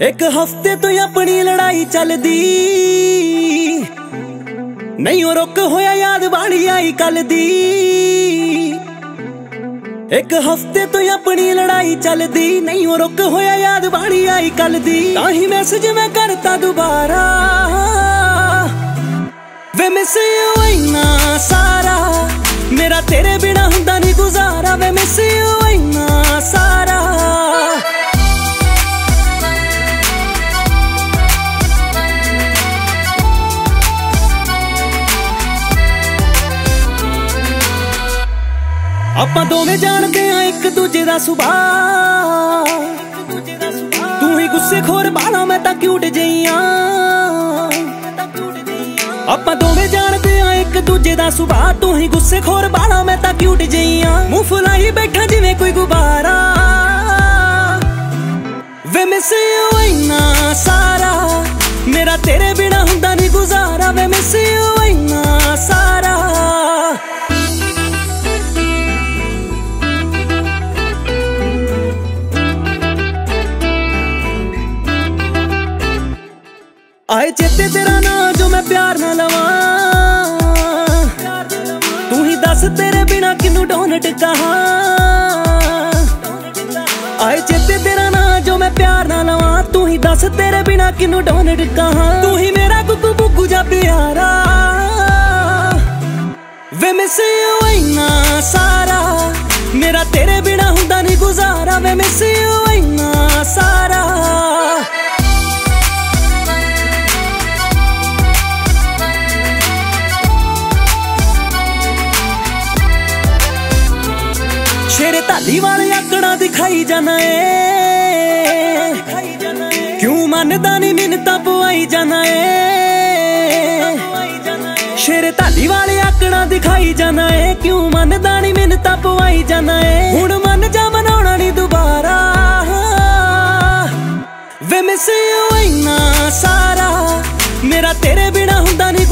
ਇੱਕ ਹਫ਼ਤੇ ਤੋਂ ਆਪਣੀ ਲੜਾਈ ਚੱਲਦੀ। ਨਹੀਂ ਉਹ ਰੁਕ ਹੋਇਆ ਯਾਦ ਬਾਣੀ ਆਈ ਕੱਲ ਦੀ। ਇੱਕ ਹਫ਼ਤੇ ਤੋਂ ਆਪਣੀ ਲੜਾਈ ਚੱਲਦੀ। ਨਹੀਂ ਉਹ ਰੁਕ ਹੋਇਆ ਯਾਦ ਬਾਣੀ ਆਈ ਕੱਲ ਦੀ। ਤਾਂ ਹੀ ਮੈਸੇਜ ਮੈਂ ਕਰਤਾ ਦੁਬਾਰਾ। ਵੇ ਮਿਸ ਯੂ ਇਨਾ ਸਾਰਾ। ਮੇਰਾ ਤੇਰੇ ਬਿਨਾ ਹੁੰਦਾ ਨਹੀਂ ਗੁਜ਼ਾਰਾ। ਵੇ ਮਿਸ ਯੂ ਆਪਾਂ ਦੋਵੇਂ ਜਾਣਦੇ ਆ ਇੱਕ ਦੂਜੇ ਦਾ ਸੁਭਾਅ। ਤੂੰ ਹੀ ਗੁੱਸੇ ਖੋਰ ਬਾਲਾ, ਮੈਂ ਤਾਂ ਕਿਊਟ ਜਈਆਂ ਆਪਾਂ ਦੋਵੇਂ ਜਾਣਦੇ ਆ ਇੱਕ ਦੂਜੇ ਦਾ ਸੁਭਾਅ। ਤੂੰ ਹੀ ਗੁੱਸੇ ਖੋਰ ਬਾਲਾ, ਮੈਂ ਤਾਂ ਕਿਊਟ ਜਈਆਂ ਮੂੰਹ ਫੁਲਾਈ ਬੈਠਾ ਜਿਵੇਂ ਕੋਈ ਗੁਬਾਰਾ। ਆਏ ਚੇਤੇ ਤੇਰਾ ਨਾਂ ਜੋ ਮੈਂ ਪਿਆਰ ਨਾਲ ਲਵਾਂ। ਤੂੰ ਹੀ ਦੱਸ ਤੇਰੇ ਬਿਨਾ ਕਿਨੂੰ ਡੋਨਟ ਕਹਾ ਆਏ ਚੇਤੇ ਤੇਰਾ ਨਾਂ ਜੋ ਮੈਂ ਪਿਆਰ ਨਾਲ ਲਵਾਂ। ਤੂੰ ਹੀ ਦੱਸ ਤੇਰੇ ਬਿਨਾ ਕਿਨੂੰ ਡੋਨਟ ਕਹਾ ਤੂੰ ਹੀ ਮੇਰਾ ਗੁੱਗੂ ਗੁੱਗੂ ਜਾ ਪਿਆਰਾ। ਵੇ ਮਿਸ ਯੂ ਇਨਾ ਸਾਰਾ। ਮੇਰਾ ਤੇਰੇ ਬਿਨਾ ਹੁੰਦਾ ਨਹੀਂ ਗੁਜ਼ਾਰਾ। ਵੇ ਮਿਸ ਯੂ ਢਾਲੀ ਵਾਲੇ ਆਕੜਾ ਦਿਖਾਈ ਜਾਣਾ ਏ। ਕਿਉਂ ਮੰਨਦਾ ਨਹੀਂ ਮਿੰਨਤਾਂ ਪਵਾਈ ਜਾਣਾ ਏ। ਸ਼ੇਰੇ ਢਾਲੀ ਵਾਲੇ ਆਕੜਾ ਦਿਖਾਈ ਜਾਣਾ ਏ। ਕਿਉਂ ਮੰਨਦਾ ਨਹੀਂ ਮਿੰਨਤਾਂ ਪਵਾਈ ਜਾਣਾ ਏ। ਹੁਣ ਮੰਨ ਜਾ ਮਨਾਉਣਾ ਨਹੀਂ ਦੁਬਾਰਾ। ਵੇ ਮਿਸ ਯੂ ਇਨਾ ਸਾਰਾ। ਮੇਰਾ ਤੇਰੇ ਬਿਨਾ ਹੁੰਦਾ ਨਹੀਂ